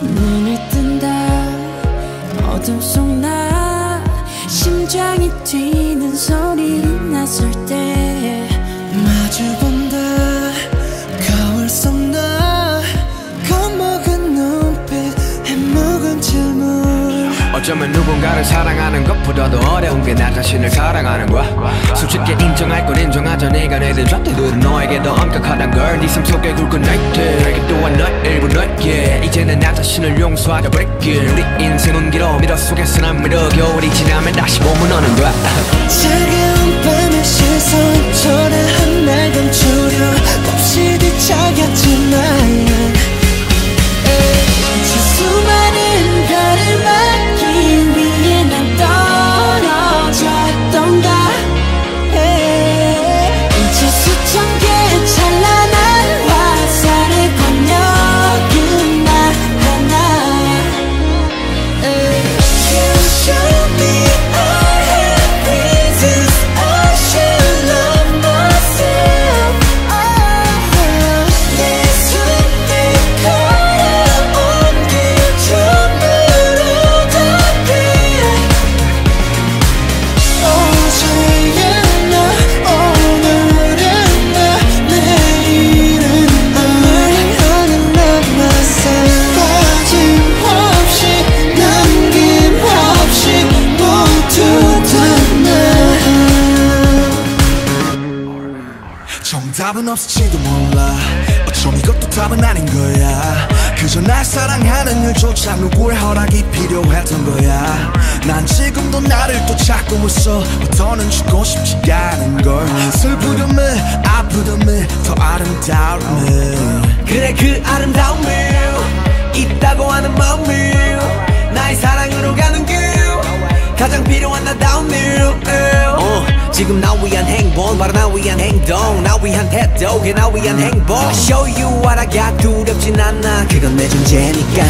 눈을 뜬다. 어둠 속 나 심장이 뛰는 소리. 어쩌면 누군가를 사랑하는 것보다도 어려운 게 나 자신을 사랑하는 거야. 솔직히 인정할 건 인정하자 네가 내린 잣대들은 너에게 더 엄격하단 걸 네 삶 속에 굵은 나이테 또한 너의 일부 너이기에. 이제는 나 자신을 용서하자 버리기엔 우리 인생은 길어 미로 속에서 날 믿어 겨울이 지나면 다시 봄은 오는 거야? 차가운 밤의 시선 답은 없을지도 몰라. 어쩜 이것도 답은 아닌 거야. 그저 날 사랑하는 일조차 누구의 허락이 필요했던 거야. 난 지금도 나를 또 찾고 있어. 더는 죽고 싶지가 않은 걸. 슬프렴에 아프렴에 더 아름다움에 그래 그 아름다움이 있다고 하는 마음이 나의 사랑으로 가는 길. 가장 필요한 나다운 일 어, 지금 나 위한 행복 바로 나 위한 행동. 나 위한 태도 그게 나 위한 행복. I show you what I got. 두렵진 않아. 그건 내 존재니까